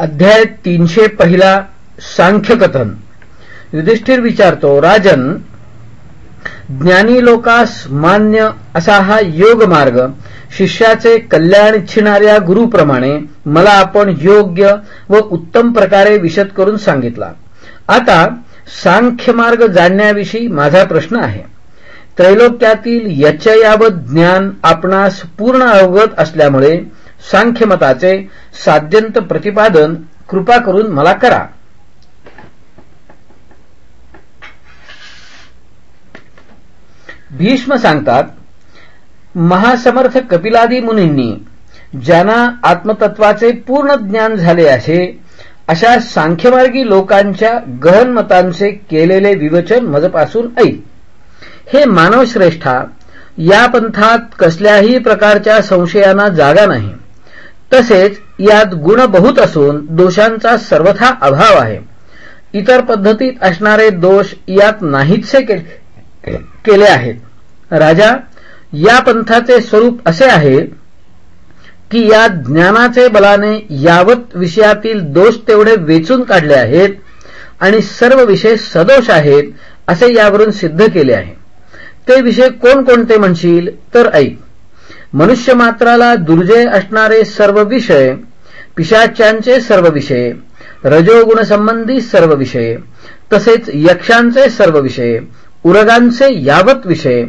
अध्याय तीनशे पहिला सांख्यकथन. युधिष्ठिर विचारतो राजन ज्ञानी लोकास मान्य असा हा योग मार्ग शिष्याचे कल्याण इच्छिणाऱ्या गुरुप्रमाणे मला आपण योग्य व उत्तम प्रकारे विशद करून सांगितला. आता सांख्य मार्ग जाणण्याविषयी माझा प्रश्न आहे. त्रैलोक्यातील यचयावत ज्ञान आपणास पूर्ण अवगत असल्यामुळे सांख्यमताचे साध्यंत प्रतिपादन कृपा करून मला करा. भीष्म सांगतात महासमर्थ कपिलादी मुनींनी ज्यांना आत्मतत्वाचे पूर्ण ज्ञान झाले आहे अशा सांख्यमार्गी लोकांच्या गहन मतांचे केलेले विवचन मजपासून ऐक हे मानवश्रेष्ठा या पंथात कसल्याही प्रकारच्या संशयांना जागा नाही. तसेच यात गुण बहुत असून दोषांचा सर्वथा अभाव आहे. इतर पद्धतीत असणारे दोष यात नाहीतसे केले आहेत. राजा या पंथाचे स्वरूप असे आहे की या ज्ञानाचे बलाने यावत विषयातील दोष तेवढे वेचून काढले आहेत आणि सर्व विषय सदोष आहेत असे यावरून सिद्ध केले आहे. ते विषय कोणकोणते म्हणशील तर ऐक. मनुष्य मात्राला दुर्जय असणारे सर्व विषय पिशाच्यांचे सर्व विषय रजोगुण संबंधी सर्व विषय तसेच यक्षांचे सर्व विषय उरगांचे यावत विषय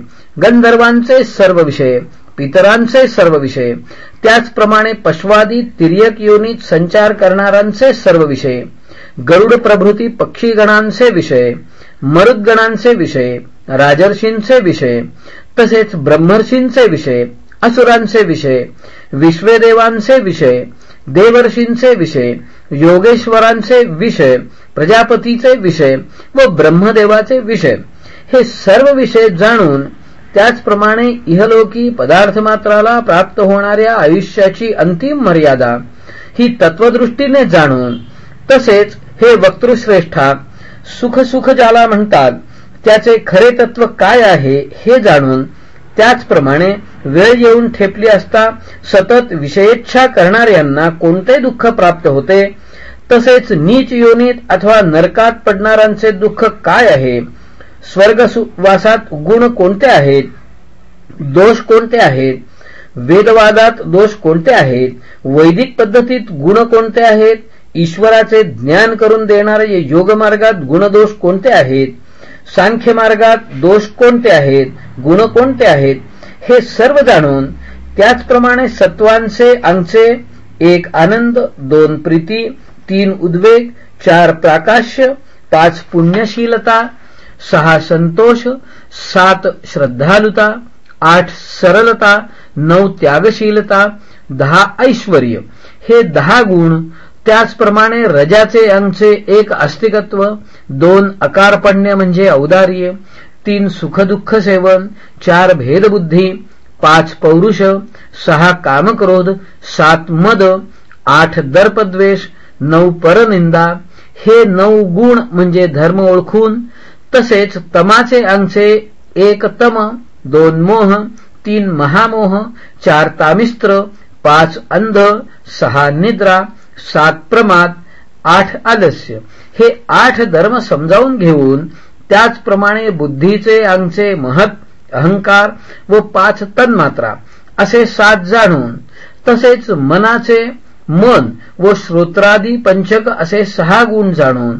गंधर्वांचे सर्व विषय पितरांचे सर्व विषय त्याचप्रमाणे पश्वादी तिर्यक योनीत संचार करणाऱ्यांचे सर्व विषय गरुड प्रभृती पक्षीगणांचे विषय मरुदगणांचे विषय राजर्षींचे विषय तसेच ब्रह्मर्षींचे विषय असुरांचे विषय विश्वेदेवांचे विषय देवर्षींचे विषय योगेश्वरांचे विषय प्रजापतीचे विषय व ब्रह्मदेवाचे विषय. हे सर्व विषय जाणून त्याचप्रमाणे इहलोकी पदार्थमात्राला प्राप्त होणाऱ्या आयुष्याची अंतिम मर्यादा ही तत्वदृष्टीने जाणून तसेच हे वक्तृश्रेष्ठा सुख सुख ज्याला म्हणतात त्याचे खरे तत्व काय आहे हे जाणून त्याचप्रमाणे वेळ येऊन ठेपली असता सतत विषयेच्छा करणाऱ्यांना कोणते दुःख प्राप्त होते? तसेच नीच योनीत अथवा नरकात पडणाऱ्यांचे दुःख काय आहे? स्वर्गवासात गुण कोणते आहेत? दोष कोणते आहेत? वेदवादात दोष कोणते आहेत? वैदिक पद्धतीत गुण कोणते आहेत? ईश्वराचे ज्ञान करून देणारे योगमार्गात गुणदोष कोणते आहेत? सांख्य मार्गात दोष कोणते आहेत गुण कोणते आहेत हे सर्व जाणून त्याचप्रमाणे सत्वांचे अंगचे एक आनंद दोन प्रीती तीन उद्वेग चार प्राकाश्य पाच पुण्यशीलता सहा संतोष सात श्रद्धालुता आठ सरलता नऊ त्यागशीलता दहा ऐश्वर. हे दहा गुण त्याचप्रमाणे रजाचे अंगचे एक अस्तिकत्व दोन अकारपण्य म्हणजे औदार्य तीन सुखदुःख सेवन चार भेदबुद्धी पाच पौरुष सहा कामक्रोध सात मद आठ दर्पद्वेष नऊ परनिंदा हे नऊ गुण म्हणजे धर्म ओळखून तसेच तमाचे अंगचे एक तम दोन मोह तीन महामोह चार तामिस्त्र पाच अंध सहा निद्रा सात प्रमाद आठ आलस्य. हे आठ धर्म समजावून घेऊन त्याचप्रमाणे बुद्धीचे अंगचे महत अहंकार व पाच तन्मात्रा असे सात जाणून तसेच मनाचे मन व श्रोत्रादी पंचक असे सहा गुण जाणून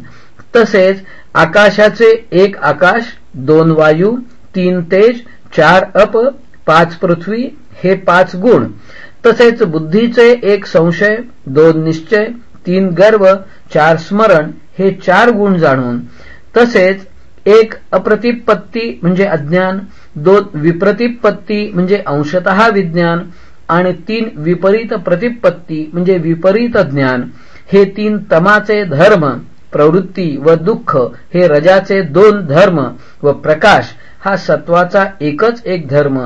तसेच आकाशाचे एक आकाश दोन वायू तीन तेज चार अप पाच पृथ्वी हे पाच गुण. तसेच बुद्धीचे एक संशय दोन निश्चय तीन गर्व चार स्मरण हे चार गुण जाणून तसेच एक अप्रतिपत्ती म्हणजे अज्ञान दोन विप्रतिपत्ती म्हणजे अंशत विज्ञान आणि तीन विपरीत प्रतिपत्ती म्हणजे विपरीत ज्ञान. हे तीन तमाचे धर्म प्रवृत्ती व दुःख हे रजाचे दोन धर्म व प्रकाश हा सत्वाचा एकच एक धर्म.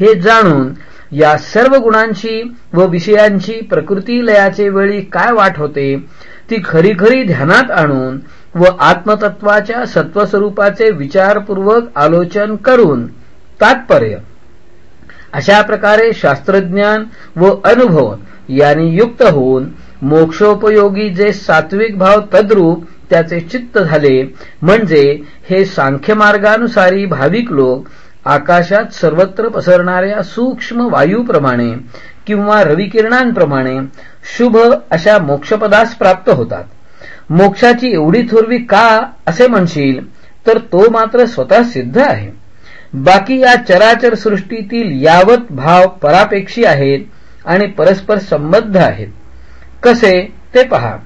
हे जाणून या सर्व गुणांची व विषयांची प्रकृती लयाचे वेळी काय वाट होते ती खरी खरी ध्यानात आणून व आत्मतत्वाच्या सत्वस्वरूपाचे विचारपूर्वक आलोचन करून तात्पर्य. अशा प्रकारे शास्त्रज्ञान व अनुभव यांनी युक्त होऊन मोक्षोपयोगी जे सात्विक भाव तद्रूप त्याचे चित्त झाले म्हणजे हे सांख्यमार्गानुसारी भाविक लोक आकाशात सर्वत्र पसरणाऱ्या सूक्ष्म वायूप्रमाणे किंवा रविकिरणांप्रमाणे शुभ अशा मोक्षपदास प्राप्त होतात. मोक्षाची एवढी थोरवी का असे म्हणशील तर तो मात्र स्वतः सिद्ध आहे. बाकी या चराचर सृष्टीतील यावत भाव परापेक्षी आहेत आणि परस्पर संबद्ध आहेत. कसे? ते पहा.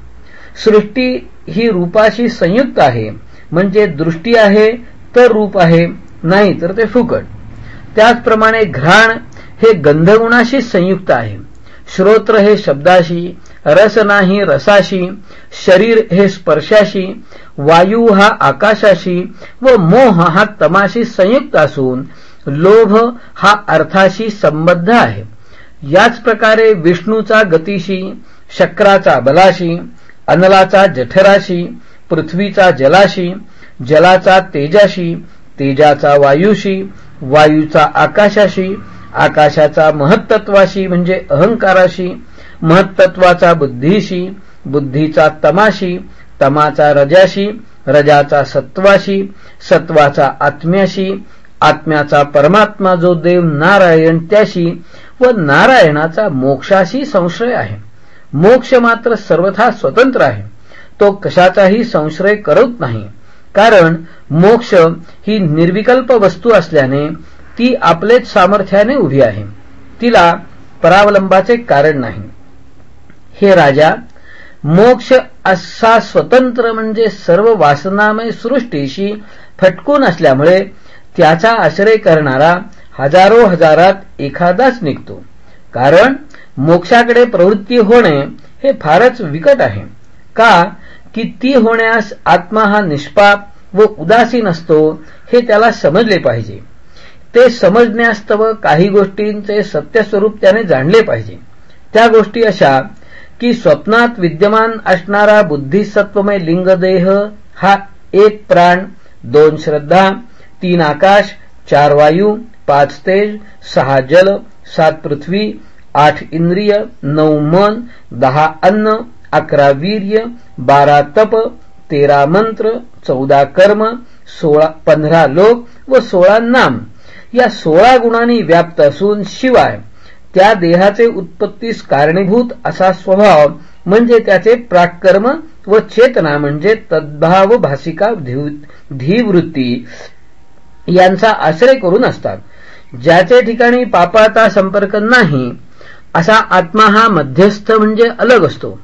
सृष्टी ही रूपाशी संयुक्त आहे. म्हणजे दृष्टी आहे तर रूप आहे. नाही तर ते फुकट. त्याचप्रमाणे घ्राण हे गंधगुणाशी संयुक्त आहे. श्रोत्र हे शब्दाशी रस नाही रसाशी शरीर हे स्पर्शाशी वायू हा आकाशाशी व मोह हा तमाशी संयुक्त असून लोभ हा अर्थाशी संबद्ध आहे. याच प्रकारे विष्णूचा गतीशी शक्राचा बलाशी अनलाचा जठराशी पृथ्वीचा जलाशी जलाचा तेजाशी तेजाचा वायूशी वायूचा आकाशाशी आकाशाचा महत्त्वाशी म्हणजे अहंकाराशी महत्त्वाचा बुद्धीशी बुद्धीचा तमाशी तमाचा रजाशी रजाचा सत्वाशी सत्वाचा आत्म्याशी आत्म्याचा परमात्मा जो देव नारायण त्याशी व नारायणाचा मोक्षाशी संशय आहे. मोक्ष मात्र सर्वथा स्वतंत्र आहे. तो कशाचाही संशय करत नाही. कारण मोक्ष ही निर्विकल्प वस्तू असल्याने ती आपलेच सामर्थ्याने उभी आहे. तिला परावलंबाचे कारण नाही. हे राजा मोक्ष असा स्वतंत्र म्हणजे सर्व वासनामय सृष्टीशी फटकून असल्यामुळे त्याचा आश्रय करणारा हजारो हजारात एखादाच निघतो. कारण मोक्षाकडे प्रवृत्ती होणे हे फारच विकट आहे. का? की ती होण्यास आत्मा हा निष्पाप व उदासीन असतो हे त्याला समजले पाहिजे. ते समजण्यास्तव काही गोष्टींचे सत्यस्वरूप त्याने जाणले पाहिजे. त्या गोष्टी अशा की स्वप्नात विद्यमान असणारा बुद्धिसत्वमय लिंगदेह हा एक प्राण दोन श्रद्धा तीन आकाश चार वायू पाच तेज सहा जल सात पृथ्वी आठ इंद्रिय नऊ मन दहा अन्न अकरा वीर्य बारा तप तेरा मंत्र चौदा कर्म सोळा पंधरा लोक व सोळा नाम. या सोळा गुणांनी व्याप्त असून शिवाय त्या देहाचे उत्पत्तीस कारणीभूत असा स्वभाव म्हणजे त्याचे प्राकर्म व चेतना म्हणजे तद्भाव भासिका धीवृत्ती यांचा आश्रय करून असतात. ज्याचे ठिकाणी पापाचा संपर्क नाही असा आत्मा हा मध्यस्थ म्हणजे अलग असतो.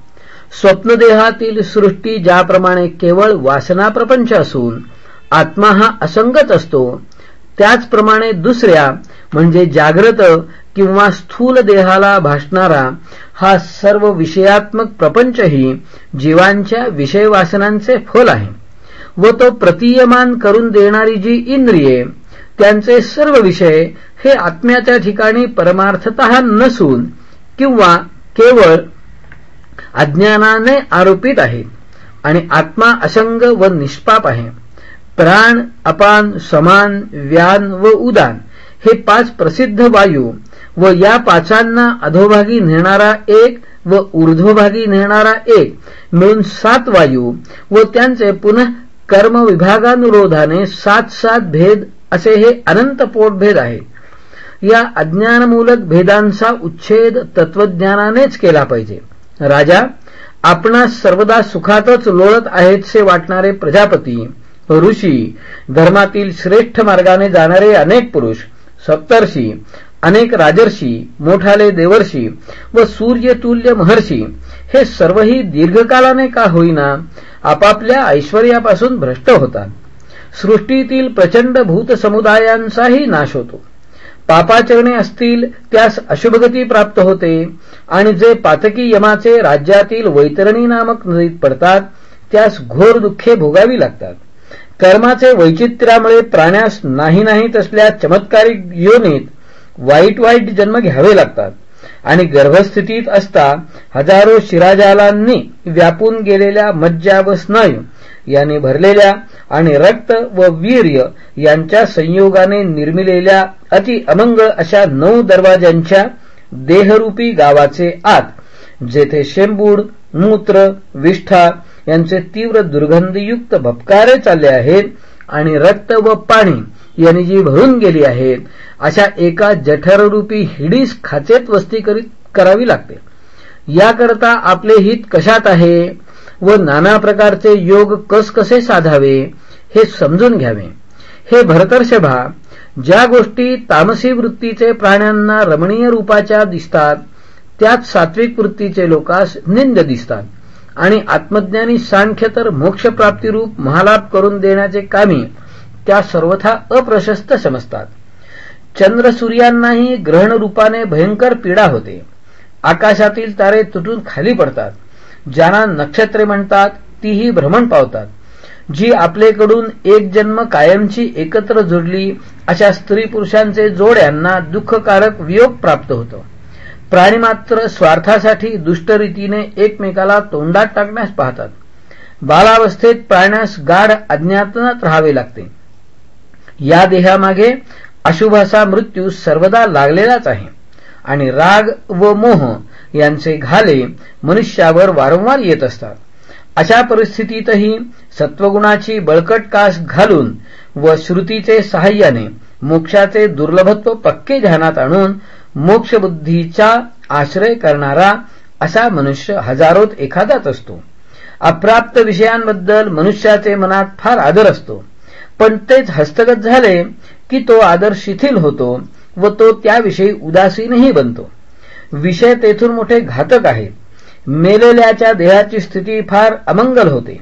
स्वप्नदेहातील सृष्टी ज्याप्रमाणे केवळ वासना प्रपंच असून आत्मा हा असंगत असतो त्याचप्रमाणे दुसऱ्या म्हणजे जाग्रत किंवा स्थूल देहाला भासणारा हा सर्व विषयात्मक प्रपंचही जीवांच्या विषय वासनांचे फल आहे व तो प्रतीयमान करून देणारी जी इंद्रिये त्यांचे सर्व विषय हे आत्म्याच्या ठिकाणी परमार्थत नसून किंवा केवळ अज्ञानाने आरोपित आहे आणि आत्मा असंग व निष्पाप आहे. प्राण अपान समान व्यान व उदान हे पाच प्रसिद्ध वायू व या पाचांना अधोभागी नेणारा एक व ऊर्ध्वभागी नेणारा एक मिळून सात वायू व त्यांचे पुन्हा कर्म विभागानुरोधाने सात सात भेद असे हे अनंत पोटभेद आहेत या अज्ञानमूलक भेदांचा उच्छेद तत्वज्ञानानेच केला पाहिजे. राजा आपणास सर्वदा सुखातच लोळत आहेतसे वाटणारे प्रजापती ऋषी धर्मातील श्रेष्ठ मार्गाने जाणारे अनेक पुरुष सप्तर्षी अनेक राजर्षी मोठाले देवर्षी व सूर्यतुल्य महर्षी हे सर्वही दीर्घकालाने का होईना आपापल्या ऐश्वर्यापासून भ्रष्ट होतात. सृष्टीतील प्रचंड भूत समुदायांचाही नाश होतो. पापाचरणे असतील त्यास अशुभगती प्राप्त होते. आणि जे पातकी यमाचे राज्यातील वैतरणी नामक नदीत पडतात त्यास घोर दुःखे भोगावी लागतात. कर्माचे वैचित्र्यामुळे प्राण्यास नाही नाही तसल्या चमत्कारिक योनीत वाईट वाईट जन्म घ्यावे लागतात. आणि गर्भस्थितीत असता हजारो शिराजालांनी व्यापून गेलेल्या मज्जा व स्नायू याने भरलेल्या आणि रक्त व वीर्य यांच्या संयोगाने निर्मिलेल्या अति अमंगळ अशा नऊ दरवाज्यांच्या देहरूपी गावाचे आत जेथे शेंबूड मूत्र विष्ठा यांचे तीव्र दुर्गंधयुक्त भपकारे चालले आहेत आणि रक्त व पाणी यांनी जी भरून गेली आहेत अशा एका जठररूपी हिडीस खाचेत वस्ती करीत करावी लागते. याकरता आपले हित कशात आहे? व नाना प्रकारचे योग कस कसे साधावे हे समजून घ्यावे. हे भरतर्षभा ज्या गोष्टी तामसी वृत्तीचे प्राण्यांना रमणीय रूपाच्या दिसतात त्यात सात्विक वृत्तीचे लोकास निंद दिसतात. आणि आत्मज्ञानी सांख्य तर मोक्षप्राप्तीरूप महालाभ करून देण्याचे कामी त्या सर्वथा अप्रशस्त समजतात. चंद्र सूर्यांनाही ग्रहण रूपाने भयंकर पीडा होते. आकाशातील तारे तुटून खाली पडतात. ज्यांना नक्षत्रे म्हणतात तीही भ्रमण पावतात. जी आपलेकडून एक जन्म कायमची एकत्र जुडली अशा स्त्री पुरुषांचे जोड्यांना दुःखकारक वियोग प्राप्त होतो. प्राणी मात्र स्वार्थासाठी दुष्टरीतीने एकमेकाला तोंडात टाकण्यास पाहतात. बालावस्थेत प्राण्यास गाढ अज्ञातनात राहावे लागते. या देहामागे अशुभाचा मृत्यू सर्वदा लागलेलाच आहे. आणि राग व मोह यांचे घाले मनुष्यावर वारंवार येत असतात. अशा परिस्थितीतही सत्वगुणाची बळकट कास घालून व श्रुतीचे सहाय्याने मोक्षाचे दुर्लभत्व पक्के ध्यानात आणून मोक्षबुद्धीचा आश्रय करणारा असा मनुष्य हजारोत एखादाच असतो. अप्राप्त विषयांबद्दल मनुष्याचे मनात फार आदर असतो. पण तेच हस्तगत झाले की तो आदर शिथिल होतो व तो त्याविषयी उदासीनही बनतो. विषय तेथून मोठे घातक आहे. मेलेल्याच्या देहाची स्थिती फार अमंगल होते.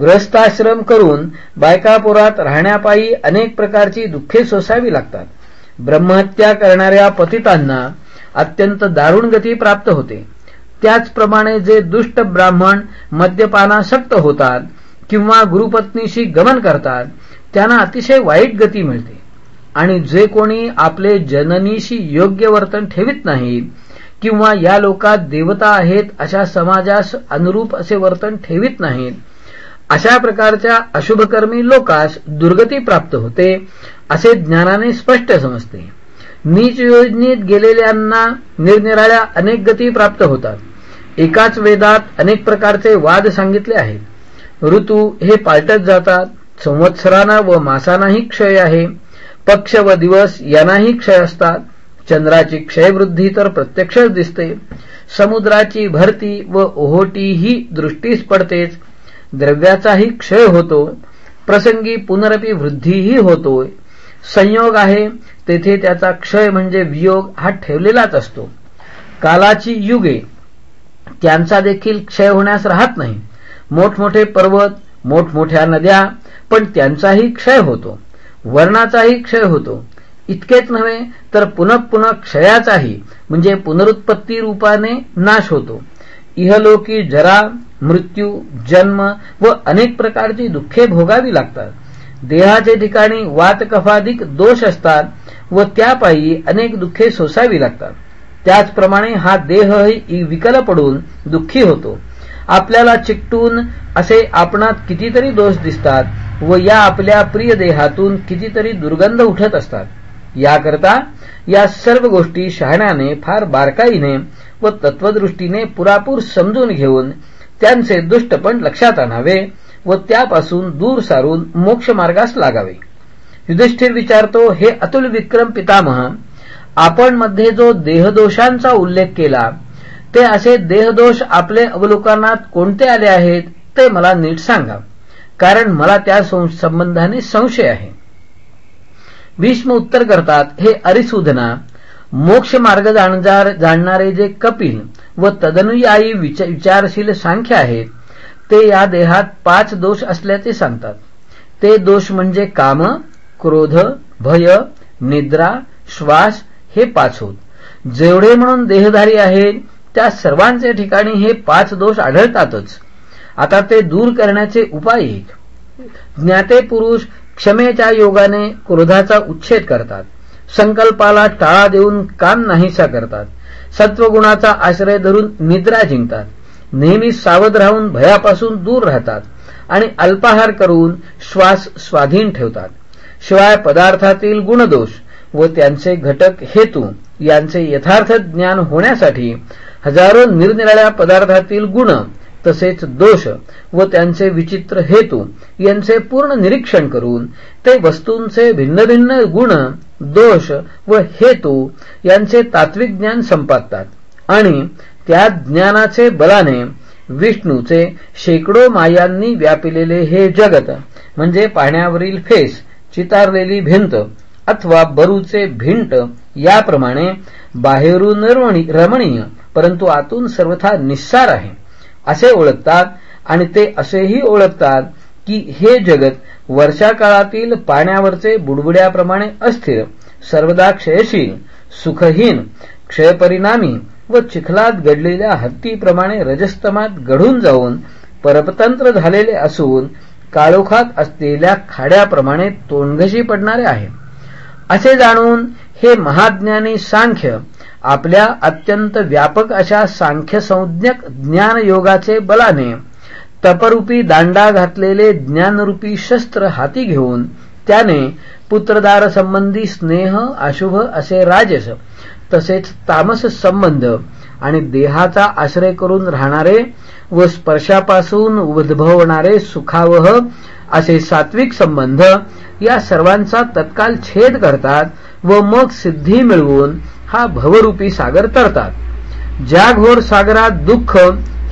ग्रस्ताश्रम करून बायकापुरात राहण्यापायी अनेक प्रकारची दुःखे सोसावी लागतात. ब्रह्महत्या करणाऱ्या पतितांना अत्यंत दारुण गती प्राप्त होते. त्याचप्रमाणे जे दुष्ट ब्राह्मण मद्यपानासक्त होतात किंवा गुरुपत्नीशी गमन करतात त्यांना अतिशय वाईट गती मिळते. आणि जे कोणी आपले जननीशी योग्य वर्तन ठेवित नाहीत किंवा या लोकात देवता आहेत अशा समाजास अनुरूप असे वर्तन ठेवित नाहीत. अशा प्रकारच्या अशुभकर्मी लोकास दुर्गती प्राप्त होते असे ज्ञानाने स्पष्ट समजते. नीच योजनेत गेलेल्यांना निरनिराळ्या अनेक गती प्राप्त होतात. एकाच वेदात अनेक प्रकारचे वाद सांगितले आहेत. ऋतू हे पालटत जातात संवत्सरांना व मासांनाही क्षय आहे पक्ष व दिवस यांनाही क्षय असतात चंद्राची क्षयवृद्धी तर प्रत्यक्षच दिसते. समुद्राची भरती व ओहोटीही दृष्टीस पडतेच. द्रव्याचाही क्षय होतो. प्रसंगी पुनरपी वृद्धीही होतोय. संयोग आहे तेथे त्याचा क्षय म्हणजे वियोग हा ठेवलेलाच असतो. कालाची युगे त्यांचा देखील क्षय होण्यास राहत नाही. मोठमोठे पर्वत मोठमोठ्या नद्या पण त्यांचाही क्षय होतो. वर्णाचाही क्षय होतो. इतकेच नव्हे तर पुनः पुनः क्षयाचाही म्हणजे पुनरुत्पत्ती रूपाने नाश होतो. इहलोकी जरा मृत्यू जन्म व अनेक प्रकारची दुःखे भोगावी लागतात. देहाचे ठिकाणी वातकफाधिक दोष असतात व त्यापायी अनेक दुःखे सोसावी लागतात. त्याचप्रमाणे हा देहही विकल पडून दुःखी होतो. आपल्याला चिकटून असे आपणात कितीतरी दोष दिसतात व या आपल्या प्रिय देहातून कितीतरी दुर्गंध उठत असतात. याकरता या सर्व गोष्टी शहाण्याने फार बारकाईने व तत्वदृष्टीने पुरापूर समजून घेऊन त्यांचे दुष्टपण लक्षात आणावे व त्यापासून दूर सारून मोक्ष मार्गास लागावे. युधिष्ठिर विचारतो हे अतुल विक्रम पितामह आपण मध्ये जो देहदोषांचा उल्लेख केला ते असे देहदोष आपले अवलोकनात कोणते आले आहेत ते मला नीट सांगा. कारण मला त्या संबंधाने संशय आहे. भीष्म उत्तर करतात हे अरिसूदना मोक्ष मार्ग जाणणारे जे कपिल व तदनुयायी विचारशील सांख्य आहेत ते या देहात पाच दोष असल्याचे सांगतात. ते दोष म्हणजे काम क्रोध भय निद्रा श्वास हे पाच होत. जेवढे म्हणून देहधारी आहेत त्या सर्वांचे ठिकाणी हे पाच दोष आढळतातच. आता ते दूर करण्याचे उपाय एक. ज्ञाते पुरुष क्षमेच्या योगाने क्रोधाचा उच्छेद करतात. संकल्पाला टाळा देऊन काम नाहीसा करतात. सत्वगुणाचा आश्रय धरून निद्रा जिंकतात. नेहमी सावध राहून भयापासून दूर राहतात आणि अल्पाहार करून श्वास स्वाधीन ठेवतात. शिवाय पदार्थातील गुणदोष व त्यांचे घटक हेतू यांचे यथार्थ ज्ञान होण्यासाठी हजारो निरनिराळ्या पदार्थातील गुण तसेच दोष व त्यांचे विचित्र हेतू यांचे पूर्ण निरीक्षण करून ते वस्तूंचे भिन्न भिन्न गुण दोष व हेतू यांचे तात्विक ज्ञान संपादतात. आणि त्या ज्ञानाचे बलाने विष्णूचे शेकडो मायांनी व्यापिलेले हे जगत म्हणजे पाण्यावरील फेस चितारलेली भिंत अथवा बरूचे भिंट याप्रमाणे बाहेरून रमणीय परंतु आतून सर्वथा निस्सार आहे. असे ओळखतात आणि ते असेही ओळखतात की हे जगत वर्षा काळातील पाण्यावरचे बुडबुड्याप्रमाणे अस्थिर सर्वदा क्षयशील सुखहीन क्षयपरिणामी व चिखलात गडलेल्या हत्तीप्रमाणे रजस्तमात गढून जाऊन परपतंत्र झालेले असून काळोखात असलेल्या खाड्याप्रमाणे तोंडघशी पडणारे आहे. असे जाणून हे महाज्ञानी सांख्य आपल्या अत्यंत व्यापक अशा सांख्यसंज्ञक ज्ञानयोगाचे बलाने तपरूपी दांडा घातलेले ज्ञानरूपी शस्त्र हाती घेऊन त्याने पुत्रदार संबंधी स्नेह अशुभ असे राजस तसेच तामस संबंध आणि देहाचा आश्रय करून राहणारे व स्पर्शापासून उद्भवणारे सुखावह असे सात्विक संबंध या सर्वांचा तत्काल छेद करतात व मग सिद्धी मिळवून हा भवरूपी सागर तरतात. ज्या घोर सागरात दुःख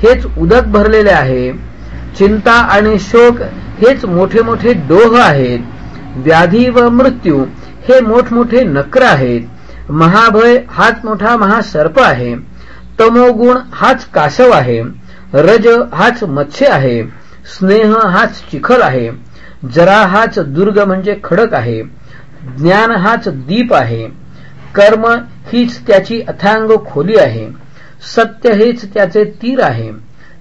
हेच उदक भरलेले आहे चिंता आणि शोक हेच मोठे मोठे डोह आहेत व्याधी व मृत्यू हे मोठमोठे नक्र आहेत. महाभय हाच मोठा महासर्प आहे तमोगुण हाच कासव आहे रज हाच मत्स्य आहे स्नेह हाच चिखल आहे जरा हाच दुर्ग म्हणजे खडक आहे ज्ञान हाच दीप आहे. कर्म हीच त्याची अथांग खोली आहे. सत्य हेच त्याचे तीर आहे.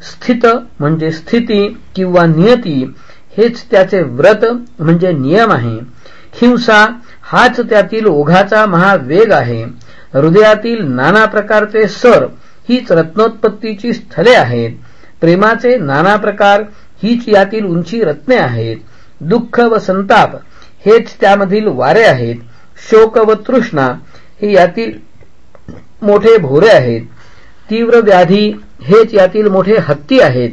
स्थित म्हणजे स्थिती किंवा नियती हेच त्याचे व्रत म्हणजे नियम आहे. हिंसा हाच त्यातील ओघाचा महावेग आहे. हृदयातील नाना प्रकारचे सर हीच रत्नोत्पत्तीची स्थले आहेत. प्रेमाचे नाना प्रकार हीच यातील उंची रत्ने आहेत. दुःख व संताप हेच त्यामधील वारे आहेत. शोक व तृष्णा हे यातील मोठे भोरे आहेत तीव्र व्याधी हेच यातील मोठे हत्ती आहेत.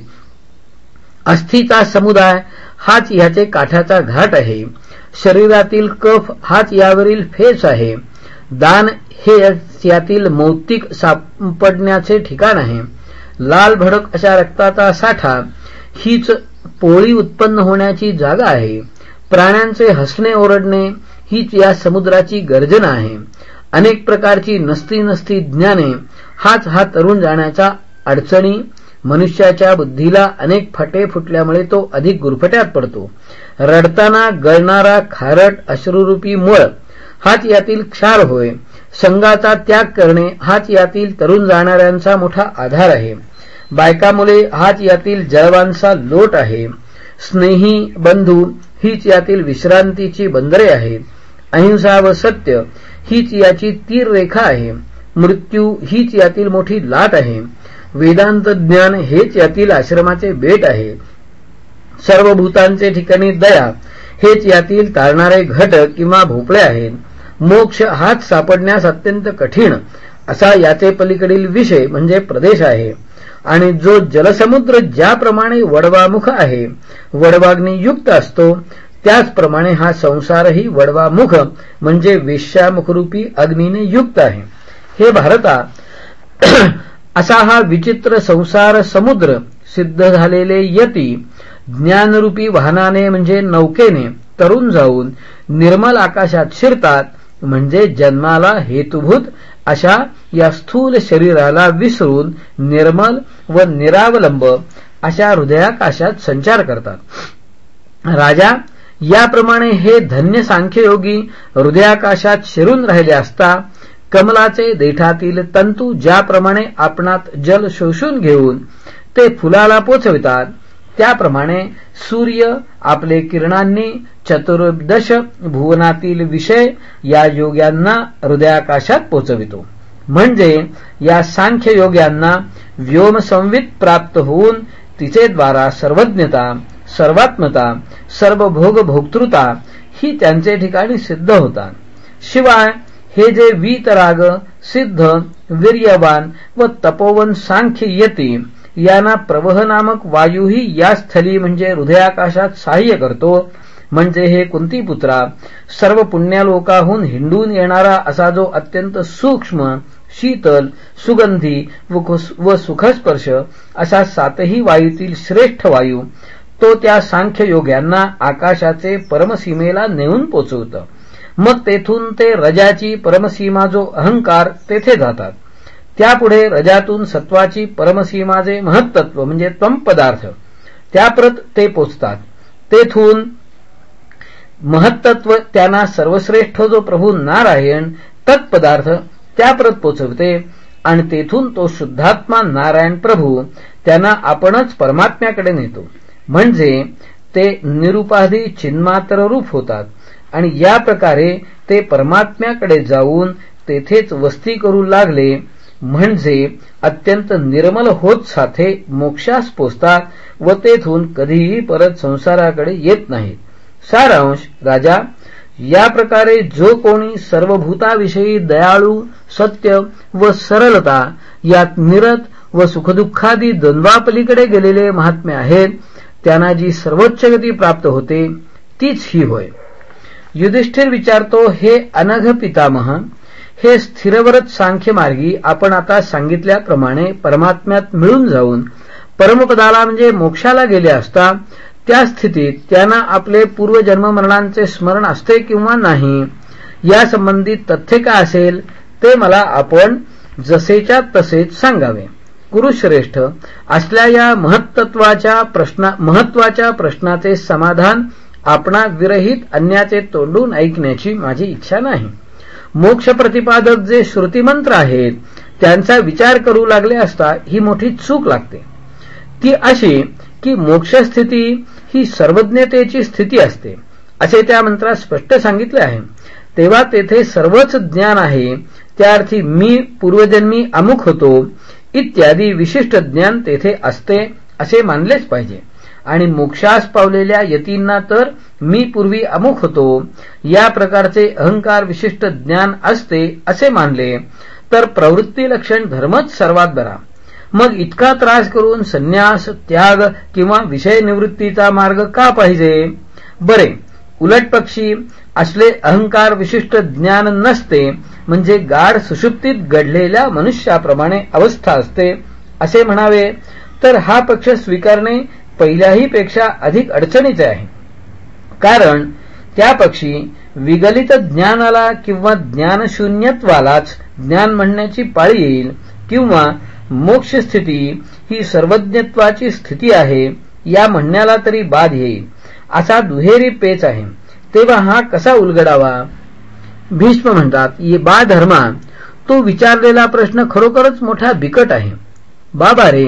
अस्थीचा समुदाय हाच याचे काठाचा घाट आहे. शरीरातील कफ हाच यावरील फेस आहे. दान हे यातील मौतिक सापडण्याचे ठिकाण आहे. लाल भडक अशा रक्ताचा साठा हीच पोळी उत्पन्न होण्याची जागा आहे. प्राण्यांचे हसणे ओरडणे हीच या समुद्राची गर्जना आहे. अनेक प्रकारची नसती नसती ज्ञाने हाच हा तरुण जाण्याचा अडचणी मनुष्याच्या बुद्धीला अनेक फटे फुटल्यामुळे तो अधिक गुरफट्यात पडतो. रडताना गळणारा खारट अश्रुरूपी मुळ हाच यातील क्षार होय. संघाचा त्याग करणे हाच यातील तरुण जाणाऱ्यांचा मोठा आधार आहे. बायका मुले हाच यातील जळवांचा लोट आहे. स्नेही बंधू हीच यातील विश्रांतीची बंदरे आहेत अहिंसा व सत्य हीच याची तीर रेखा आहे. मृत्यू हीच यातील मोठी लाट आहे. वेदांत ज्ञान हेच यातील आश्रमाचे बेट आहे. सर्व भूतांचे ठिकाणी दया हेच यातील तारणारे घट किंवा भोपळे आहेत. मोक्ष हाच सापडण्यास अत्यंत कठीण असा याचे पलीकडील विषय म्हणजे प्रदेश आहे. आणि जो जलसमुद्र ज्याप्रमाणे वडवामुख आहे वडवाग्नी युक्त असतो त्याचप्रमाणे हा संसारही वडवामुख म्हणजे वेश्यामुखरूपी अग्नीने युक्त आहे. हे भारता असा हा विचित्र संसार समुद्र सिद्ध झालेले यती ज्ञानरूपी वाहनाने म्हणजे नौकेने तरुण जाऊन निर्मल आकाशात शिरतात म्हणजे जन्माला हेतुभूत अशा या स्थूल शरीराला विसरून निर्मल व निरावलंब अशा हृदयाकाशात संचार करतात. राजा याप्रमाणे हे धन्य सांख्ययोगी हृदयाकाशात शिरून राहिले असता कमलाचे देठातील तंतू ज्याप्रमाणे आपणात जल शोषून घेऊन ते फुलाला पोचवितात त्याप्रमाणे सूर्य आपले किरणांनी चतुर्दश भुवनातील विषय या योग्यांना हृदयाकाशात पोचवितो. म्हणजे या सांख्य योग्यांना व्योमसंवित प्राप्त होऊन तिचे द्वारा सर्वज्ञता सर्वात्मता सर्व भोग भोक्तृता ही त्यांचे ठिकाणी सिद्ध होतात. शिवाय हे जे वीतराग सिद्ध वीर्यवान व तपोवन सांख्य येते यांना प्रवहनामक वायूही या स्थली म्हणजे हृदयाकाशात सहाय्य करतो. म्हणजे हे कुंतीपुत्रा सर्व पुण्यालोकाहून हिंडून येणारा असा जो अत्यंत सूक्ष्म शीतल सुगंधी व सुखस्पर्श असा सातही वायूतील श्रेष्ठ वायू तो त्या सांख्य योग्यांना आकाशाचे परमसीमेला नेऊन पोचवत. मग तेथून ते रजाची परमसीमा जो अहंकार तेथे जातात. त्यापुढे रजातून सत्वाची परमसीमा जे महत्त्व म्हणजे त्वम पदार्थ त्याप्रत ते पोचतात. तेथून महत्त्व त्यांना सर्वश्रेष्ठ जो प्रभू नारायण तत्पदार्थ त्याप्रत पोचवते आणि तेथून तो शुद्धात्मा नारायण प्रभू त्यांना आपणच परमात्म्याकडे नेतो. म्हणजे ते निरुपाधी चिन्मात्र रूप होतात. आणि या प्रकारे ते परमात्म्याकडे जाऊन तेथेच वस्ती करू लागले म्हणजे अत्यंत निर्मल होत साथे मोक्षास पोचतात व तेथून कधीही परत संसाराकडे येत नाहीत. सारांश राजा या प्रकारे जो कोणी सर्वभूताविषयी दयाळू सत्य व सरलता यात निरत व सुखदुःखादी द्वंद्वापलीकडे गेलेले महात्मे आहेत त्यांना जी सर्वोच्च गती प्राप्त होते तीच ही होय. युधिष्ठिर विचारतो हे अनघ पितामह हे स्थिरवरत सांख्य मार्गी आपण आता सांगितल्याप्रमाणे परमात्म्यात मिळून जाऊन परमपदाला म्हणजे मोक्षाला गेले असता त्या स्थितीत त्यांना आपले पूर्व जन्ममरणांचे स्मरण असते किंवा नाही या संबंधित तथ्य का असेल ते मला आपण जसेच्या तसेच सांगावे. कुरुश्रेष्ठ असल्या या महत्त्वाच्या प्रश्ना महत्त्वाच्या प्रश्नाचे समाधान आपणा विरहित अन्याचे तोंडून ऐकण्याची माझी इच्छा नाही. मोक्ष प्रतिपादक जे श्रुतिमंत्र आहेत त्यांचा विचार करू लागले असता ही मोठी चूक लागते. ती अशी की मोक्षस्थिती ही सर्वज्ञतेची स्थिती असते असे त्या मंत्रात स्पष्ट सांगितले आहे. तेव्हा तेथे सर्वच ज्ञान आहे त्या अर्थी मी पूर्वजन्मी अमुख होतो इत्यादी विशिष्ट ज्ञान तेथे असते असे मानलेच पाहिजे. आणि मोक्षास पावलेल्या यतींना तर मी पूर्वी अमुख होतो. या प्रकारचे अहंकार विशिष्ट ज्ञान असते असे मानले. तर प्रवृत्ती लक्षण धर्मच सर्वात बरा. मग इतका त्रास करून संन्यास त्याग किंवा विषय निवृत्तीचा मार्ग का पाहिजे? बरे उलट पक्षी असले अहंकार विशिष्ट ज्ञान नसते म्हणजे गाढ सुषुप्तीत घडलेल्या मनुष्याप्रमाणे अवस्था असते असे म्हणावे तर हा पक्ष स्वीकारणे पहिल्याही पेक्षा अधिक अडचणीचे आहे. कारण त्या पक्षी विगलित ज्ञानाला किंवा ज्ञानशून्यत्वालाच ज्ञान म्हणण्याची पाळी येईल किंवा मोक्ष स्थिती ही सर्वज्ञत्वाची स्थिती आहे या म्हणण्याला तरी बाद येईल. असा दुहेरी पेच आहे. तेव्हा हा कसा उलगडावा? भीष्म म्हणतात बा धर्मा तो विचारलेला प्रश्न खरोखरच मोठा बिकट आहे. बाबा रे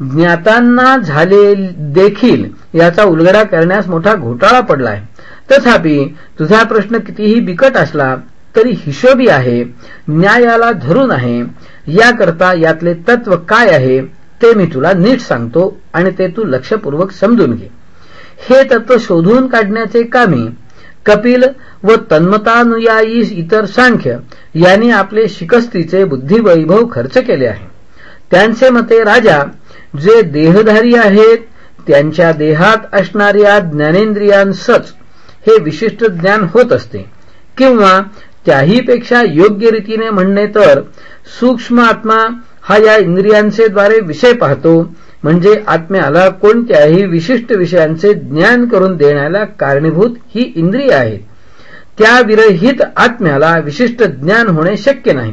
ज्ञातांना झाले देखील याचा उलगडा करण्यास मोठा घोटाळा पडलाय. तथापि तुझा प्रश्न कितीही बिकट असला तरी हिशोबी आहे न्यायाला धरून आहे. याकरता यातले तत्व काय आहे ते मी तुला नीट सांगतो आणि ते तू लक्षपूर्वक समजून घे. हे तत्व शोधून काढण्याचे कामी कपिल व तन्मतानुयायी इतर सांख्य यांनी आपले शिकस्तीचे बुद्धिवैभव खर्च केले आहे. त्यांचे मते राजा जे देहधारी आहेत त्यांच्या देहात असणाऱ्या ज्ञानेंद्रियांसच हे विशिष्ट ज्ञान होत असते. किंवा त्याहीपेक्षा योग्य रीतीने म्हणणे तर सूक्ष्म आत्मा हा या इंद्रियांचे द्वारे विषय पाहतो म्हणजे आत्म्याला कोणत्याही विशिष्ट विषयांचे ज्ञान करून देण्याला कारणीभूत ही इंद्रिय आहेत. त्या विरहित आत्म्याला विशिष्ट ज्ञान होणे शक्य नाही.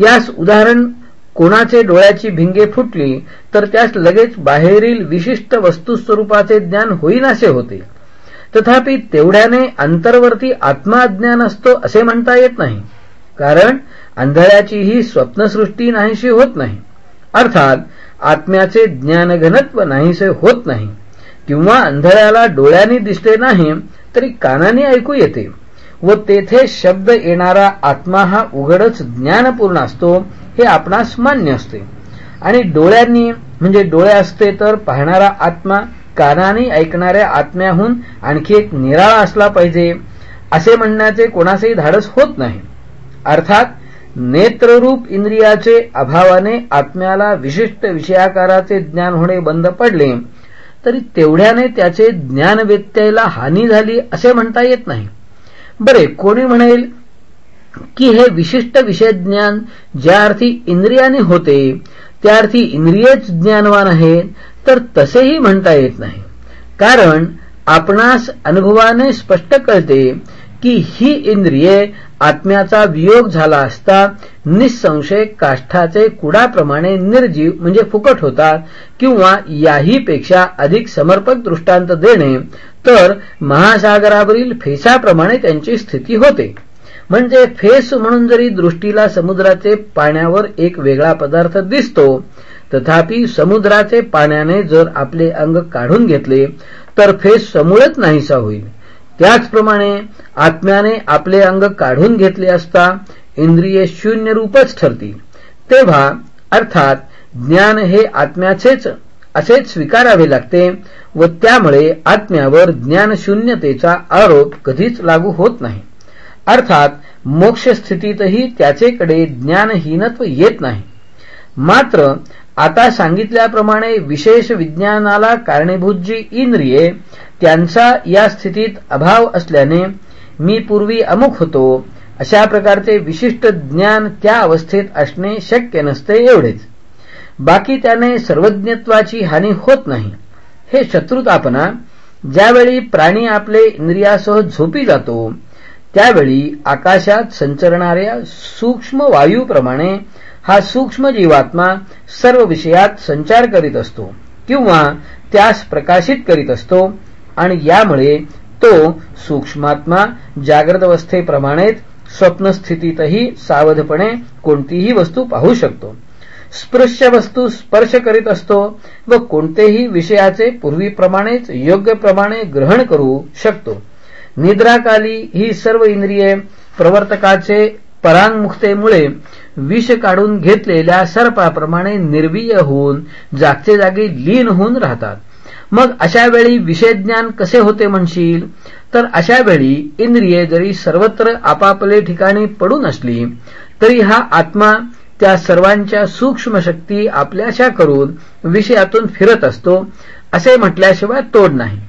यास उदाहरण कोणाचे डोळ्याची भिंगे फुटली तर त्यास लगेच बाहेरील विशिष्ट वस्तुस्वरूपाचे ज्ञान होईनासे होते. तथापि तेवढ्याने अंतर्वर्ती आत्माज्ञान असतो असे म्हणता येत नाही. कारण अंधळ्याचीही स्वप्नसृष्टी नाहीशी होत नाही. अर्थात आत्म्याचे ज्ञानघनत्व नाहीसे होत नाही. किंवा अंधळ्याला डोळ्यांनी दिसते नाही तरी कानाने ऐकू येते. व तेथे शब्द येणारा आत्मा हा उघडच ज्ञानपूर्ण असतो हे आपणास मान्य असते. आणि डोळ्यांनी म्हणजे डोळे असते तर पाहणारा आत्मा कानाने ऐकणाऱ्या आत्म्याहून आणखी एक निराळा असला पाहिजे असे म्हणण्याचे कोणासही धाडस होत नाही. अर्थात नेत्ररूप इंद्रियाचे अभावाने आत्म्याला विशिष्ट विषयाकाराचे ज्ञान होणे बंद पडले तरी तेवढ्याने त्याचे ज्ञान व्यत्ययला हानी झाली असे म्हणता येत नाही. बरे कोणी म्हणेल की हे विशिष्ट विषय ज्ञान ज्या अर्थी इंद्रियाने होते त्या अर्थी इंद्रियच ज्ञानवान आहेत तर तसेही म्हणता येत नाही. कारण आपणास अनुभवाने स्पष्ट कळते की ही इंद्रिये आत्म्याचा वियोग झाला असता निसंशय काष्ठाचे कुडाप्रमाणे निर्जीव म्हणजे फुकट होतात किंवा याही पेक्षा अधिक समर्पक दृष्टांत देणे तर महासागरावरील फेसाप्रमाणे त्यांची स्थिती होते. म्हणजे फेस म्हणून जरी दृष्टीला समुद्राचे पाण्यावर एक वेगळा पदार्थ दिसतो तथापि समुद्राचे पाण्याने जर आपले अंग काढून घेतले तर फेस समूळच नाहीसा होईल. त्याचप्रमाणे आत्म्याने आपले अंग काढून घेतले असता इंद्रिये शून्य रूपच ठरतील. तेव्हा अर्थात ज्ञान हे आत्म्याचेच असेच स्वीकारावे लागते व त्यामुळे आत्म्यावर ज्ञानशून्यतेचा आरोप कधीच लागू होत नाही. अर्थात मोक्ष स्थितीतही त्याचेकडे ज्ञानहीनत्व येत नाही. मात्र आता सांगितल्याप्रमाणे विशेष विज्ञानाला कारणीभूत जी इंद्रिये त्यांचा या स्थितीत अभाव असल्याने मी पूर्वी अमुक होतो अशा प्रकारचे विशिष्ट ज्ञान त्या अवस्थेत असणे शक्य नसते एवढेच. बाकी त्याने सर्वज्ञत्वाची हानी होत नाही. हे शत्रुतापना ज्यावेळी प्राणी आपले इंद्रियासह झोपी जातो त्यावेळी आकाशात संचरणाऱ्या सूक्ष्म वायूप्रमाणे हा सूक्ष्म जीवात्मा सर्व विषयात संचार करीत असतो किंवा त्यास प्रकाशित करीत असतो आणि यामुळे तो सूक्ष्मात्मा जाग्रत अवस्थेप्रमाणेच स्वप्नस्थितीतही सावधपणे कोणतीही वस्तू पाहू शकतो. स्पृश्य वस्तू स्पर्श करीत असतो व कोणतेही विषयाचे पूर्वीप्रमाणेच योग्यप्रमाणे ग्रहण करू शकतो. निद्राकाली ही सर्व इंद्रिये प्रवर्तकाचे परांगमुक्तेमुळे विष काढून घेतलेल्या सर्पाप्रमाणे निर्वीय होऊन जागचे जागी लीन होऊन राहतात. मग अशा वेळी विषयज्ञान कसे होते म्हणशील? तर अशा वेळी इंद्रिये जरी सर्वत्र आपापले ठिकाणी पडून असली तरी हा आत्मा त्या सर्वांच्या सूक्ष्म शक्ती आपल्याशा करून विषयातून फिरत असतो असे म्हटल्याशिवाय तोड नाही.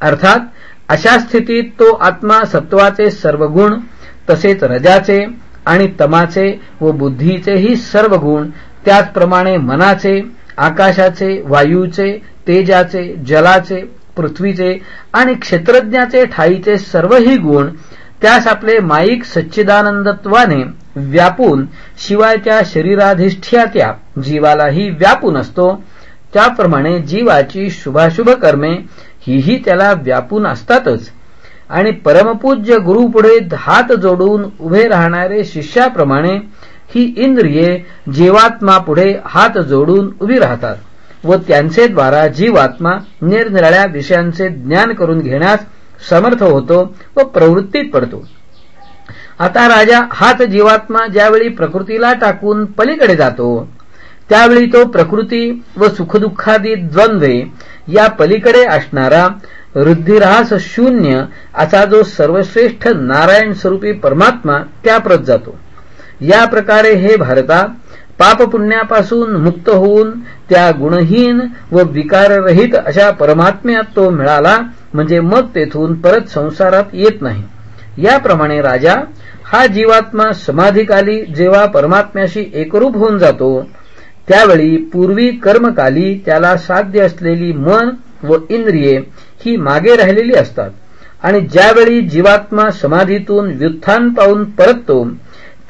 अर्थात अशा स्थितीत तो आत्मा सत्वाचे सर्व गुण तसेच रजाचे आणि तमाचे व बुद्धीचेही सर्व गुण त्याचप्रमाणे मनाचे आकाशाचे वायूचे तेजाचे जलाचे पृथ्वीचे आणि क्षेत्रज्ञाचे ठाईचे सर्वही गुण त्यास आपले माईक सच्चिदानंदत्वाने व्यापून शिवाय त्या जीवालाही व्यापून असतो. त्याप्रमाणे जीवाची शुभाशुभ कर्मे हीही त्याला व्यापून असतातच. आणि परमपूज्य गुरुपुढे हात जोडून उभे राहणारे शिष्याप्रमाणे ही इंद्रिये जीवात्मा पुढे हात जोडून उभी राहतात व त्यांचे द्वारा जीवात्मा निरनिराळ्या विषयांचे ज्ञान करून घेण्यास समर्थ होतो व प्रवृत्तीत पडतो. आता राजा हात जीवात्मा ज्यावेळी प्रकृतीला टाकून पलीकडे जातो त्यावेळी तो प्रकृती व सुखदुःखादी द्वंद्वे या पलीकडे असणारा रुद्धिरास शून्य असा जो सर्वश्रेष्ठ नारायण स्वरूपी परमात्मा त्याप्रत जातो. या प्रकारे हे भारता पापपुण्यापासून मुक्त होऊन त्या गुणहीन व विकाररहित अशा परमात्म्यात तो मिळाला म्हणजे मग तेथून परत संसारात येत नाही. याप्रमाणे राजा हा जीवात्मा समाधीकाली जेव्हा परमात्म्याशी एकरूप होऊन जातो त्यावेळी पूर्वी कर्मकाली त्याला साध्य असलेली मन व इंद्रिये ही मागे राहिलेली असतात. आणि ज्यावेळी जीवात्मा समाधीतून व्युत्थान पाहून परततो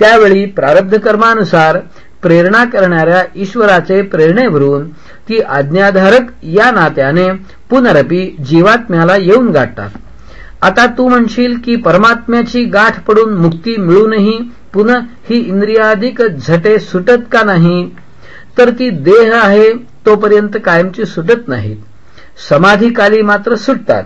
त्यावेळी प्रारब्ध कर्मानुसार प्रेरणा करणाऱ्या ईश्वराचे प्रेरणेवरून ती आज्ञाधारक या नात्याने पुनरपी जीवात्म्याला येऊन गाठतात. आता तू म्हणशील की परमात्म्याची गाठ पडून मुक्ती मिळूनही पुन्हा ही इंद्रियाधिक झटे सुटत का नाही? तर ती देह आहे तोपर्यंत कायमची सुटत नाहीत. समाधीकाली मात्र सुटतात.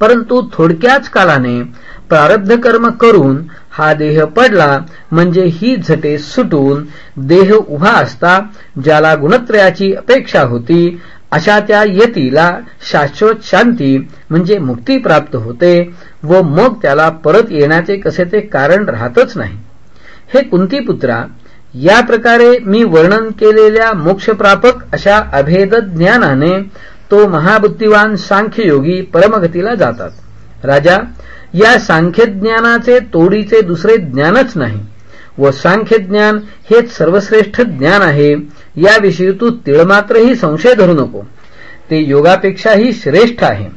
परंतु थोडक्याच कालाने प्रारब्ध कर्म करून हा देह पडला म्हणजे ही झटे सुटून देह उभा असता ज्याला गुणत्रयाची अपेक्षा होती अशा त्या यतीला शाश्वत शांती म्हणजे मुक्ती प्राप्त होते व मग त्याला परत येण्याचे कसे ते कारण राहतच नाही. हे कुंतीपुत्रा या प्रकारे मी वर्णन केलेल्या मोक्षप्रापक अशा अभेद ज्ञानाने तो महाबुद्धिवान सांख्ययोगी परमगतीला जातात. राजा या सांख्यज्ञानाचे तोडीचे दुसरे ज्ञानच नाही व सांख्यज्ञान हेच सर्वश्रेष्ठ ज्ञान आहे याविषयी तू तिळमात्रही संशय धरू नको. ते योगापेक्षाही श्रेष्ठ आहे.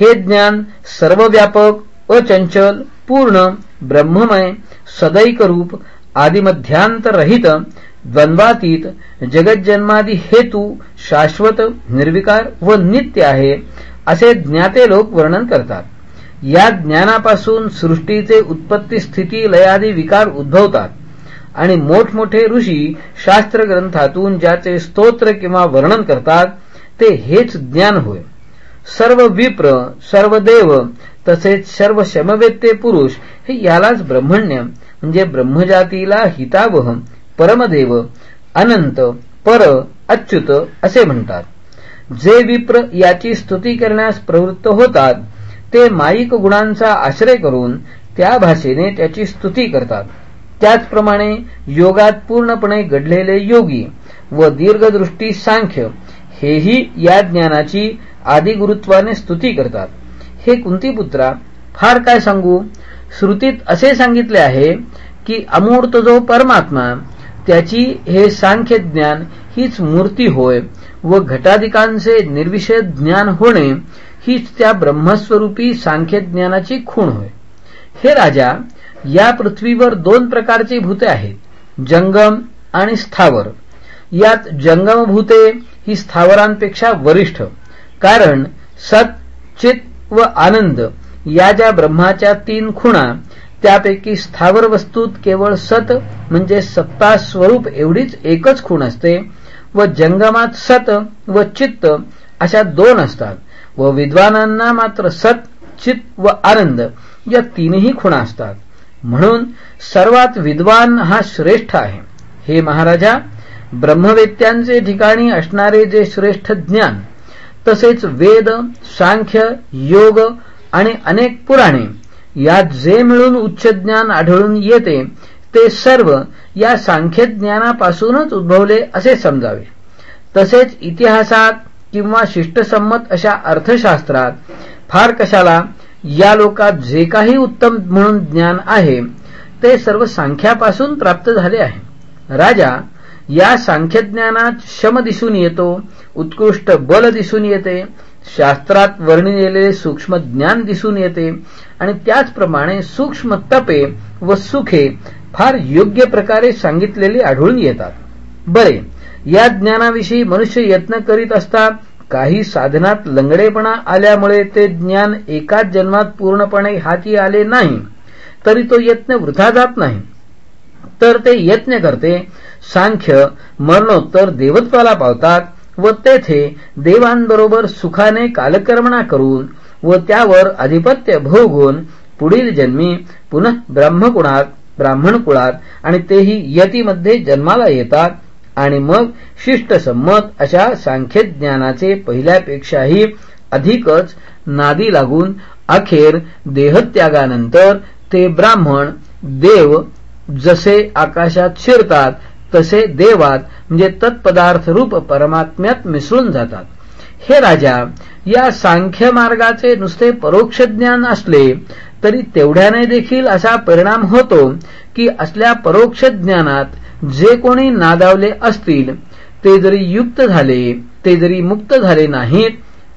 हे ज्ञान सर्वव्यापक अचंचल पूर्ण ब्रह्ममय सदैकरूप आदिमध्यांतरहित द्वंद्वातीत जगज्जन्मादी हेतू शाश्वत निर्विकार व नित्य आहे असे ज्ञाते लोक वर्णन करतात. या ज्ञानापासून सृष्टीचे उत्पत्ती स्थिती लयादी विकार उद्भवतात. आणि मोठमोठे ऋषी शास्त्र ग्रंथातून ज्याचे स्तोत्र किंवा वर्णन करतात ते हेच ज्ञान होय. सर्व विप्र सर्व देव तसेच सर्व शमवेत्ते पुरुष हे यालाच ब्रह्मण्य म्हणजे ब्रह्मजातीला हितावह परमदेव अनंत पर अच्युत असे म्हणतात. जे विप्र याची स्तुती करण्यास प्रवृत्त होतात ते माईक गुणांचा आश्रय करून त्या भाषेने त्याची स्तुती करतात. त्याचप्रमाणे योगात पूर्णपणे घडलेले योगी व दीर्घदृष्टी सांख्य हेही या ज्ञानाची आदिगुरुत्वाने स्तुती करतात. हे कुंतीपुत्रा फार काय सांगू? श्रुतीत असे सांगितले आहे की अमूर्त जो परमात्मा त्याची हे सांख्य ज्ञान हीच मूर्ती होय व घटाधिकांचे निर्विषय ज्ञान होणे हीच त्या ब्रह्मस्वरूपी सांख्यज्ञानाची खूण होय. हे राजा या पृथ्वीवर दोन प्रकारची भूते आहेत जंगम आणि स्थावर. यात जंगम भूते ही स्थावरांपेक्षा वरिष्ठ कारण सत चित व आनंद या ज्या ब्रह्माच्या तीन खुणा त्यापैकी स्थावर वस्तूत केवळ सत म्हणजे सत्ता स्वरूप एवढीच एकच खूण असते व जंगमात सत व चित्त अशा दोन असतात व विद्वानांना मात्र सत चित व आनंद या तीनही खुणा असतात. म्हणून सर्वात विद्वान हा श्रेष्ठ आहे. हे महाराजा ब्रह्मवेत्यांचे ठिकाणी असणारे जे श्रेष्ठ ज्ञान तसेच वेद सांख्य योग आणि अनेक पुराणे यात जे मिळून उच्च ज्ञान आढळून येते ते सर्व या सांख्य ज्ञानापासूनच उद्भवले असे समजावे. तसेच इतिहासात किंवा शिष्टसंमत अशा अर्थशास्त्रात फार कशाला या लोकात जे काही उत्तम म्हणून ज्ञान आहे ते सर्व सांख्यापासून प्राप्त झाले आहे. राजा या सांख्यज्ञानात शम दिसून येतो उत्कृष्ट बल दिसून येते शास्त्रात वर्णिलेले सूक्ष्म ज्ञान दिसून येते आणि त्याचप्रमाणे सूक्ष्म तपे व सुखे फार योग्य प्रकारे सांगितलेले आढळून येतात. बरे या ज्ञानाविषयी मनुष्य यत्न करीत असता काही साधनात लंगडेपणा आल्यामुळे ते ज्ञान एकाच जन्मात पूर्णपणे हाती आले नाही तरी तो यत्न वृथा जात नाही. तर ते यत्न करते सांख्य मरणोत्तर देवत्वाला पावतात व तेथे देवांबरोबर सुखाने कालकर्मणा करून व त्यावर अधिपत्य भोगून पुढील जन्मी पुनः ब्रह्मकुळात ब्राह्मण कुळात आणि तेही यतीमध्ये जन्माला येतात आणि मग शिष्टसंमत अशा सांख्यज्ञानाचे पहिल्यापेक्षाही अधिकच नादी लागून अखेर देहत्यागानंतर ते ब्राह्मण देव जसे आकाशात शिरतात तसे देवात म्हणजे तत्पदार्थ रूप परमात्म्यात मिसळून जातात. हे राजा या सांख्य मार्गाचे नुसते परोक्ष ज्ञान असले तरी तेवढ्याने देखील असा परिणाम होतो की असल्या परोक्ष ज्ञानात जे कोणी नादावले असतील ते जरी युक्त झाले ते जरी मुक्त झाले नाहीत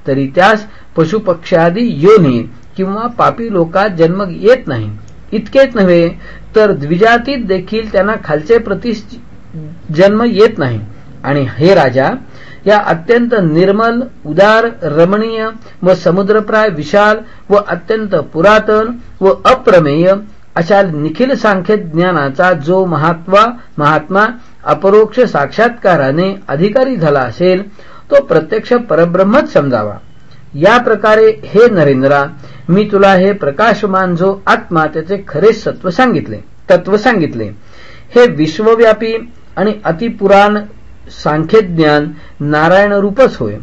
तरी त्यास पशुपक्ष्यादी योनी किंवा पापी लोकात जन्म येत नाही. इतकेच नव्हे तर द्विजातीत देखील त्यांना खालचे प्रति जन्म येत नाही. आणि हे राजा या अत्यंत निर्मल उदार रमणीय व समुद्रप्राय विशाल व अत्यंत पुरातन व अप्रमेय अशा निखिल सांख्य ज्ञानाचा जो महात्मा महात्मा अपरोक्ष साक्षात्काराने अधिकारी झाला असेल तो प्रत्यक्ष परब्रह्मच समजावा. या प्रकारे हे नरेंद्रा मी तुला हे प्रकाशमान जो आत्मा त्याचे खरे सत्व सांगितले तत्व सांगितले. हे विश्वव्यापी आणि अतिपुराण सांख्यज्ञान नारायण रूपच होय.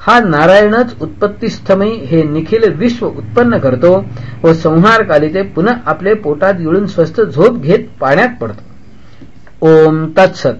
हा नारायणच उत्पत्तीस्थमयी हे निखिल विश्व उत्पन्न करतो व संहारकाली ते पुन्हा आपले पोटात गिळून स्वस्थ झोप घेत पाण्यात पडतो. ओम तत्सत.